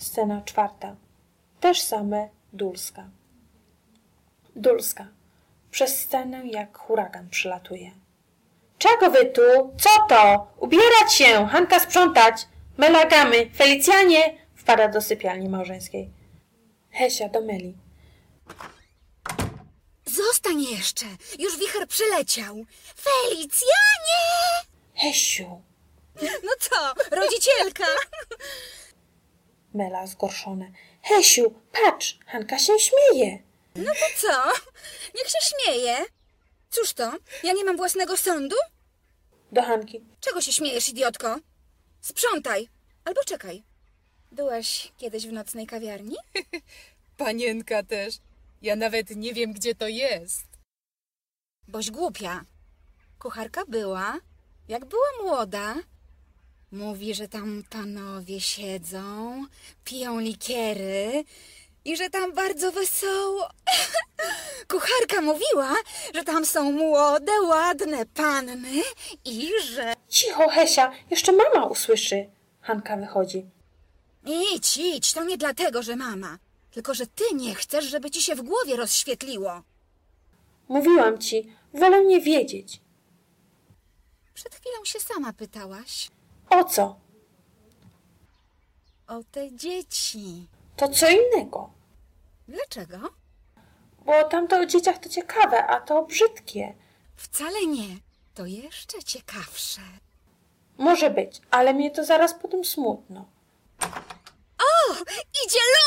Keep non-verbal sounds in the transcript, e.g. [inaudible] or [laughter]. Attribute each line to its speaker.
Speaker 1: Scena czwarta. Też same Dulska. Dulska. Przez scenę jak huragan przylatuje. Czego wy tu? Co to? Ubierać się! Hanka sprzątać! Melagamy! Felicjanie! Wpada do sypialni małżeńskiej. Hesia do Meli.
Speaker 2: Zostań jeszcze! Już wicher przyleciał! Felicjanie!
Speaker 1: Hesiu!
Speaker 2: No co, rodzicielka?
Speaker 1: Mela zgorszone. Hesiu, patrz! Hanka się śmieje.
Speaker 2: No to co? Niech się śmieje. Cóż to? Ja nie mam własnego sądu?
Speaker 1: Do Hanki.
Speaker 2: Czego się śmiejesz, idiotko? Sprzątaj! Albo czekaj. Byłaś kiedyś w nocnej kawiarni? [laughs]
Speaker 3: Panienka też. Ja nawet nie wiem, gdzie to jest.
Speaker 2: Boś głupia. Kucharka była, jak była młoda. Mówi, że tam panowie siedzą, piją likiery i że tam bardzo wesoło. [laughs] Kucharka mówiła, że tam są młode, ładne panny i że...
Speaker 1: Cicho, Hesia, jeszcze mama usłyszy. Hanka wychodzi.
Speaker 2: Idź, idź, to nie dlatego, że mama. Tylko, że ty nie chcesz, żeby ci się w głowie rozświetliło.
Speaker 1: Mówiłam ci, wolę nie wiedzieć.
Speaker 2: Przed chwilą się sama pytałaś
Speaker 1: O co?
Speaker 2: o te dzieci.
Speaker 1: To co innego.
Speaker 2: Dlaczego?
Speaker 1: Bo tamto o dzieciach to ciekawe, a to brzydkie.
Speaker 2: Wcale nie. To jeszcze ciekawsze.
Speaker 1: Może być, ale mnie to zaraz potem smutno.
Speaker 2: O, idzie!